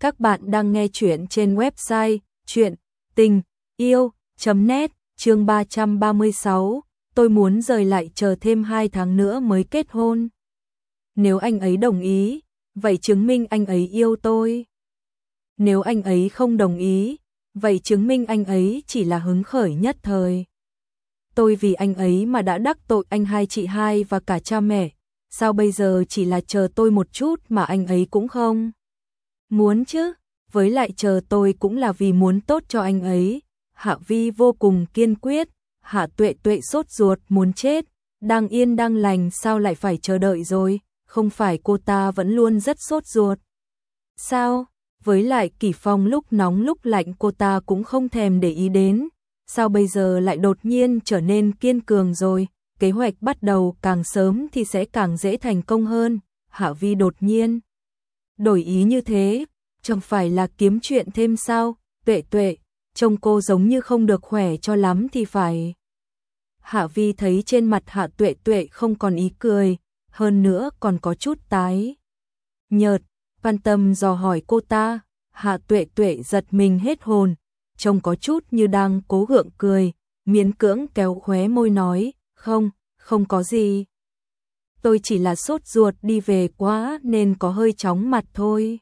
Các bạn đang nghe chuyện trên website chuyện tình yêu.net chương 336. Tôi muốn rời lại chờ thêm 2 tháng nữa mới kết hôn. Nếu anh ấy đồng ý, vậy chứng minh anh ấy yêu tôi. Nếu anh ấy không đồng ý, vậy chứng minh anh ấy chỉ là hứng khởi nhất thời. Tôi vì anh ấy mà đã đắc tội anh hai chị hai và cả cha mẹ, sao bây giờ chỉ là chờ tôi một chút mà anh ấy cũng không? Muốn chứ, với lại chờ tôi cũng là vì muốn tốt cho anh ấy. Hạ Vi vô cùng kiên quyết, Hạ Tuệ Tuệ sốt ruột muốn chết, đang yên đang lành sao lại phải chờ đợi rồi, không phải cô ta vẫn luôn rất sốt ruột. Sao? Với lại Kỷ Phong lúc nóng lúc lạnh cô ta cũng không thèm để ý đến, sao bây giờ lại đột nhiên trở nên kiên cường rồi, kế hoạch bắt đầu càng sớm thì sẽ càng dễ thành công hơn. Hạ Vi đột nhiên đổi ý như thế, chẳng phải là kiếm chuyện thêm sao? Tuệ Tuệ, trông cô giống như không được khỏe cho lắm thì phải. Hạ Vi thấy trên mặt Hạ Tuệ Tuệ không còn ý cười, hơn nữa còn có chút tái. Nhợt, quan tâm dò hỏi cô ta, Hạ Tuệ Tuệ giật mình hết hồn, trông có chút như đang cố gượng cười, miễn cưỡng kéo khóe môi nói, không, không có gì. Tôi chỉ là sốt ruột đi về quá nên có hơi chóng mặt thôi.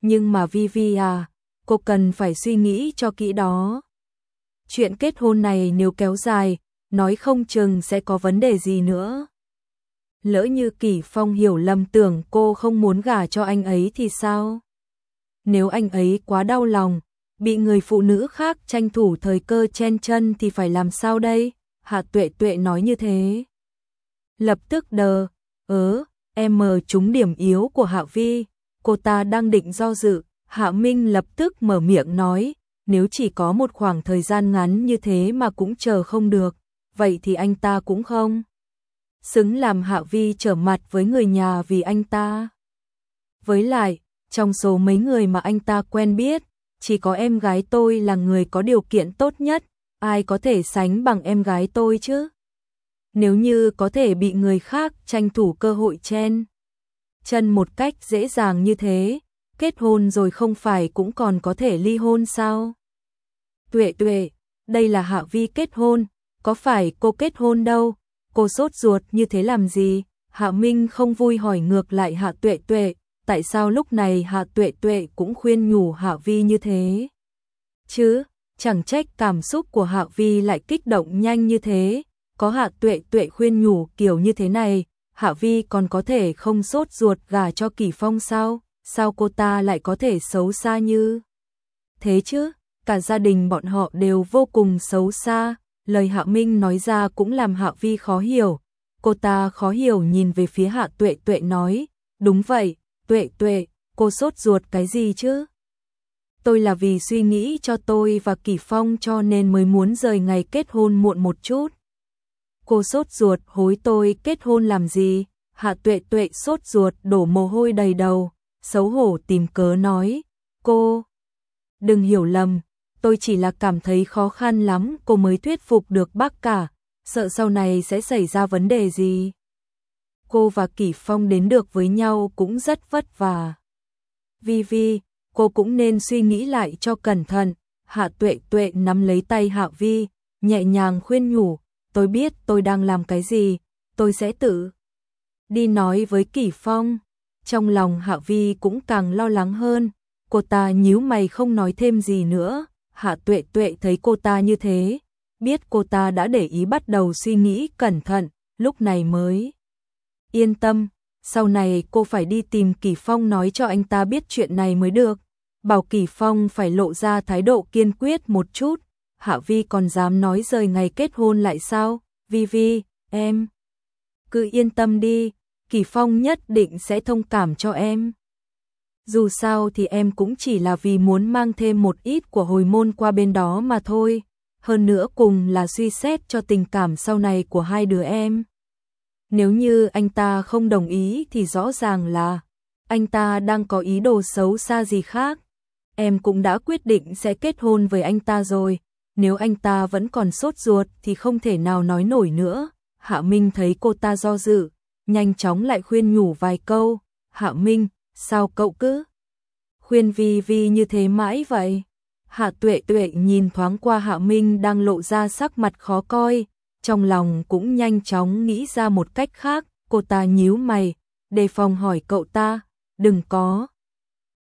Nhưng mà Vivi à, cô cần phải suy nghĩ cho kỹ đó. Chuyện kết hôn này nếu kéo dài, nói không chừng sẽ có vấn đề gì nữa. Lỡ như Kỷ Phong hiểu lầm tưởng cô không muốn gả cho anh ấy thì sao? Nếu anh ấy quá đau lòng, bị người phụ nữ khác tranh thủ thời cơ chen chân thì phải làm sao đây? Hạ Tuệ Tuệ nói như thế. Lập tức đờ, ớ, em mờ trúng điểm yếu của Hạ Vi, cô ta đang định do dự, Hạ Minh lập tức mở miệng nói, nếu chỉ có một khoảng thời gian ngắn như thế mà cũng chờ không được, vậy thì anh ta cũng không. Xứng làm Hạ Vi trở mặt với người nhà vì anh ta. Với lại, trong số mấy người mà anh ta quen biết, chỉ có em gái tôi là người có điều kiện tốt nhất, ai có thể sánh bằng em gái tôi chứ? Nếu như có thể bị người khác tranh thủ cơ hội chen chân một cách dễ dàng như thế, kết hôn rồi không phải cũng còn có thể ly hôn sao? Tuệ tuệ, đây là Hạ Vi kết hôn, có phải cô kết hôn đâu? Cô sốt ruột như thế làm gì? Hạ Minh không vui hỏi ngược lại Hạ Tuệ Tuệ, tại sao lúc này Hạ Tuệ Tuệ cũng khuyên nhủ Hạ Vi như thế? Chứ, chẳng trách cảm xúc của Hạ Vi lại kích động nhanh như thế, có Hạ Tuệ Tuệ khuyên nhủ kiểu như thế này, Hạ Vi còn có thể không sốt ruột gà cho Kỳ Phong sao? Sao cô ta lại có thể xấu xa như thế chứ? Cả gia đình bọn họ đều vô cùng xấu xa, lời Hạ Minh nói ra cũng làm Hạ Vi khó hiểu. Cô ta khó hiểu nhìn về phía Hạ Tuệ Tuệ nói, đúng vậy, Tuệ Tuệ, cô sốt ruột cái gì chứ? Tôi là vì suy nghĩ cho tôi và Kỳ Phong cho nên mới muốn rời ngày kết hôn muộn một chút. Cô sốt ruột hối tôi kết hôn làm gì? Hạ Tuệ Tuệ sốt ruột đổ mồ hôi đầy đầu, xấu hổ tìm cớ nói, cô, đừng hiểu lầm, tôi chỉ là cảm thấy khó khăn lắm cô mới thuyết phục được bác cả, sợ sau này sẽ xảy ra vấn đề gì. Cô và Kỷ Phong đến được với nhau cũng rất vất vả. Vi Vi, cô cũng nên suy nghĩ lại cho cẩn thận. Hạ Tuệ Tuệ nắm lấy tay Hạ Vi, nhẹ nhàng khuyên nhủ, tôi biết tôi đang làm cái gì, tôi sẽ tự đi nói với Kỷ Phong. Trong lòng Hạ Vi cũng càng lo lắng hơn, cô ta nhíu mày không nói thêm gì nữa, Hạ Tuệ Tuệ thấy cô ta như thế, biết cô ta đã để ý bắt đầu suy nghĩ cẩn thận, lúc này mới yên tâm, sau này cô phải đi tìm Kỳ Phong nói cho anh ta biết chuyện này mới được, bảo Kỳ Phong phải lộ ra thái độ kiên quyết một chút, Hạ Vi còn dám nói rời ngày kết hôn lại sao, Vi Vi, em, cứ yên tâm đi, Kỳ Phong nhất định sẽ thông cảm cho em. Dù sao thì em cũng chỉ là vì muốn mang thêm một ít của hồi môn qua bên đó mà thôi, hơn nữa cùng là suy xét cho tình cảm sau này của hai đứa em. Nếu như anh ta không đồng ý thì rõ ràng là anh ta đang có ý đồ xấu xa gì khác. Em cũng đã quyết định sẽ kết hôn với anh ta rồi, nếu anh ta vẫn còn sốt ruột thì không thể nào nói nổi nữa. Hạ Minh thấy cô ta do dự, nhanh chóng lại khuyên nhủ vài câu, Hạ Minh, sao cậu cứ khuyên Vi Vi như thế mãi vậy. Hạ tuệ tuệ nhìn thoáng qua Hạ Minh đang lộ ra sắc mặt khó coi, trong lòng cũng nhanh chóng nghĩ ra một cách khác, cô ta nhíu mày, đề phòng hỏi cậu ta, đừng có.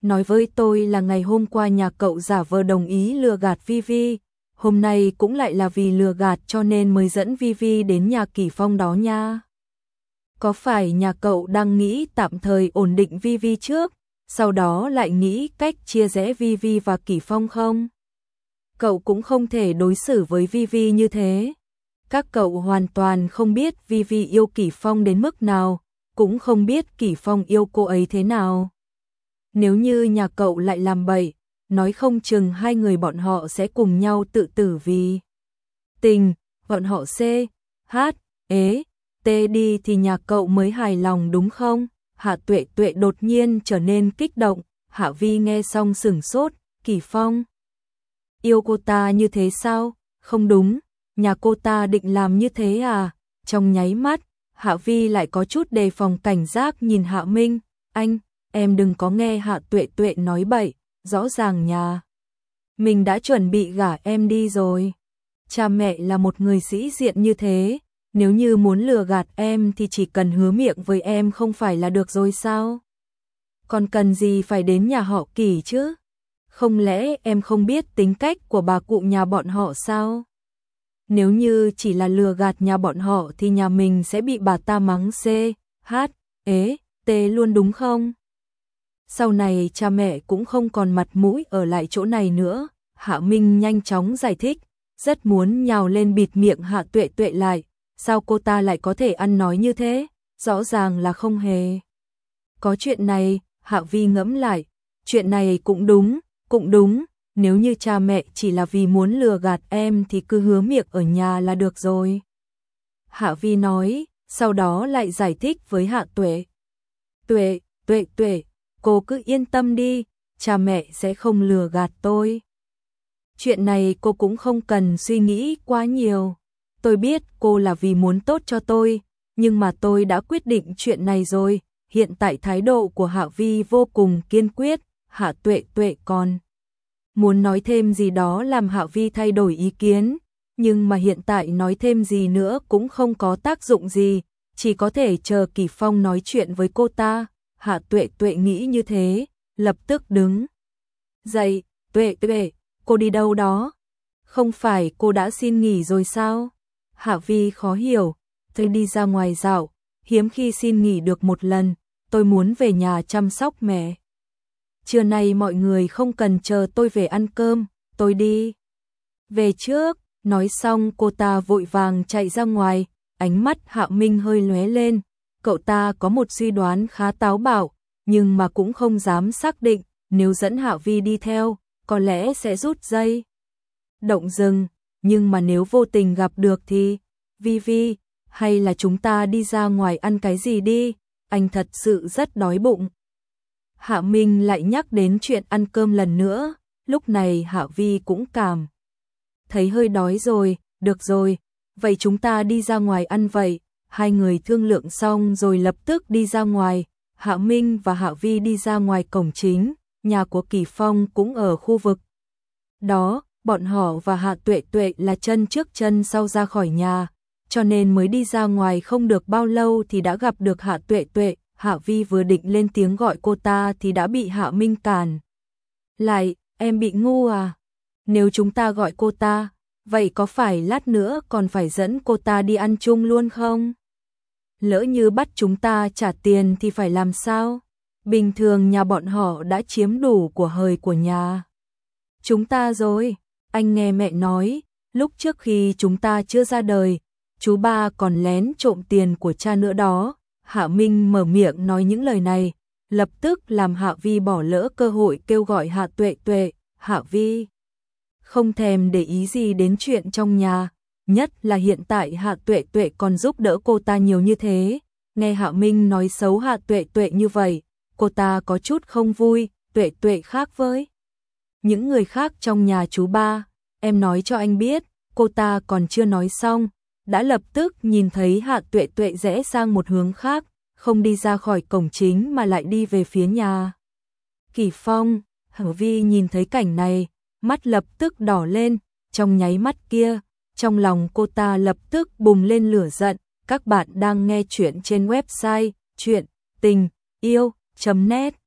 Nói với tôi là ngày hôm qua nhà cậu giả vờ đồng ý lừa gạt Vi Vi, hôm nay cũng lại là vì lừa gạt cho nên mới dẫn Vi Vi đến nhà Kỳ Phong đó nha. Có phải nhà cậu đang nghĩ tạm thời ổn định Vi Vi trước, sau đó lại nghĩ cách chia rẽ Vi Vi và Kỳ Phong không? Cậu cũng không thể đối xử với Vi Vi như thế. Các cậu hoàn toàn không biết Vi Vi yêu Kỳ Phong đến mức nào, cũng không biết Kỳ Phong yêu cô ấy thế nào. Nếu như nhà cậu lại làm bậy, nói không chừng hai người bọn họ sẽ cùng nhau tự tử vì tình, bọn họ C, H, ế, T đi thì nhà cậu mới hài lòng đúng không? Hạ tuệ tuệ đột nhiên trở nên kích động, Hạ Vi nghe xong sửng sốt, Kỳ Phong. Yêu cô ta như thế sao? Không đúng, nhà cô ta định làm như thế à? Trong nháy mắt, Hạ Vi lại có chút đề phòng cảnh giác nhìn Hạ Minh, anh, em đừng có nghe Hạ Tuệ Tuệ nói bậy, rõ ràng nhà. Mình đã chuẩn bị gả em đi rồi. Cha mẹ là một người sĩ diện như thế, nếu như muốn lừa gạt em thì chỉ cần hứa miệng với em không phải là được rồi sao? Còn cần gì phải đến nhà họ kỳ chứ? Không lẽ em không biết tính cách của bà cụ nhà bọn họ sao? Nếu như chỉ là lừa gạt nhà bọn họ thì nhà mình sẽ bị bà ta mắng C, H, ế, T luôn đúng không? Sau này cha mẹ cũng không còn mặt mũi ở lại chỗ này nữa. Hạ Minh nhanh chóng giải thích, rất muốn nhào lên bịt miệng Hạ Tuệ Tuệ lại. Sao cô ta lại có thể ăn nói như thế? Rõ ràng là không hề. Có chuyện này, Hạ Vi ngẫm lại, chuyện này cũng đúng, cũng đúng, nếu như cha mẹ chỉ là vì muốn lừa gạt em thì cứ hứa miệng ở nhà là được rồi. Hạ Vi nói, sau đó lại giải thích với Hạ Tuệ. Tuệ, Tuệ, Tuệ, cô cứ yên tâm đi, cha mẹ sẽ không lừa gạt tôi. Chuyện này cô cũng không cần suy nghĩ quá nhiều. Tôi biết cô là vì muốn tốt cho tôi, nhưng mà tôi đã quyết định chuyện này rồi. Hiện tại thái độ của Hạ Vi vô cùng kiên quyết, Hạ Tuệ Tuệ còn muốn nói thêm gì đó làm Hạ Vi thay đổi ý kiến, nhưng mà hiện tại nói thêm gì nữa cũng không có tác dụng gì, chỉ có thể chờ Kỳ Phong nói chuyện với cô ta. Hạ Tuệ Tuệ nghĩ như thế, lập tức đứng dậy, "Tuệ Tuệ, cô đi đâu đó? Không phải cô đã xin nghỉ rồi sao?" Hạ Vi khó hiểu, "Tôi đi ra ngoài dạo, hiếm khi xin nghỉ được một lần, tôi muốn về nhà chăm sóc mẹ." Trưa nay mọi người không cần chờ tôi về ăn cơm, tôi đi. Về trước, nói xong cô ta vội vàng chạy ra ngoài, ánh mắt Hạ Minh hơi lóe lên, cậu ta có một suy đoán khá táo bạo, nhưng mà cũng không dám xác định, nếu dẫn Hạ Vi đi theo, có lẽ sẽ rút dây. Động dừng, nhưng mà nếu vô tình gặp được thì, Vi Vi, hay là chúng ta đi ra ngoài ăn cái gì đi, anh thật sự rất đói bụng. Hạ Minh lại nhắc đến chuyện ăn cơm lần nữa, lúc này Hạ Vi cũng cảm. Thấy hơi đói rồi, được rồi, vậy chúng ta đi ra ngoài ăn vậy. Hai người thương lượng xong rồi lập tức đi ra ngoài, Hạ Minh và Hạ Vi đi ra ngoài cổng chính, nhà của Kỳ Phong cũng ở khu vực. Đó, bọn họ và Hạ Tuệ Tuệ là chân trước chân sau ra khỏi nhà, cho nên mới đi ra ngoài không được bao lâu thì đã gặp được Hạ Tuệ Tuệ, Hạ Vi vừa định lên tiếng gọi cô ta thì đã bị Hạ Minh cản. Lại, em bị ngu à? Nếu chúng ta gọi cô ta, vậy có phải lát nữa còn phải dẫn cô ta đi ăn chung luôn không? Lỡ như bắt chúng ta trả tiền thì phải làm sao? Bình thường nhà bọn họ đã chiếm đủ của hời của nhà. Chúng ta rồi, anh nghe mẹ nói, lúc trước khi chúng ta chưa ra đời, chú ba còn lén trộm tiền của cha nữa đó, Hạ Minh mở miệng nói những lời này, lập tức làm Hạ Vi bỏ lỡ cơ hội kêu gọi Hạ Tuệ Tuệ, Hạ Vi. Không thèm để ý gì đến chuyện trong nhà, nhất là hiện tại Hạ Tuệ Tuệ còn giúp đỡ cô ta nhiều như thế. Nghe Hạ Minh nói xấu Hạ Tuệ Tuệ như vậy, cô ta có chút không vui, Tuệ Tuệ khác với những người khác trong nhà chú ba, em nói cho anh biết, cô ta còn chưa nói xong, đã lập tức nhìn thấy Hạ Tuệ Tuệ rẽ sang một hướng khác, không đi ra khỏi cổng chính mà lại đi về phía nhà. Kỳ Phong, Hở Vi nhìn thấy cảnh này, mắt lập tức đỏ lên, trong nháy mắt kia, trong lòng cô ta lập tức bùng lên lửa giận. Các bạn đang nghe chuyện trên website chuyện tình yêu.net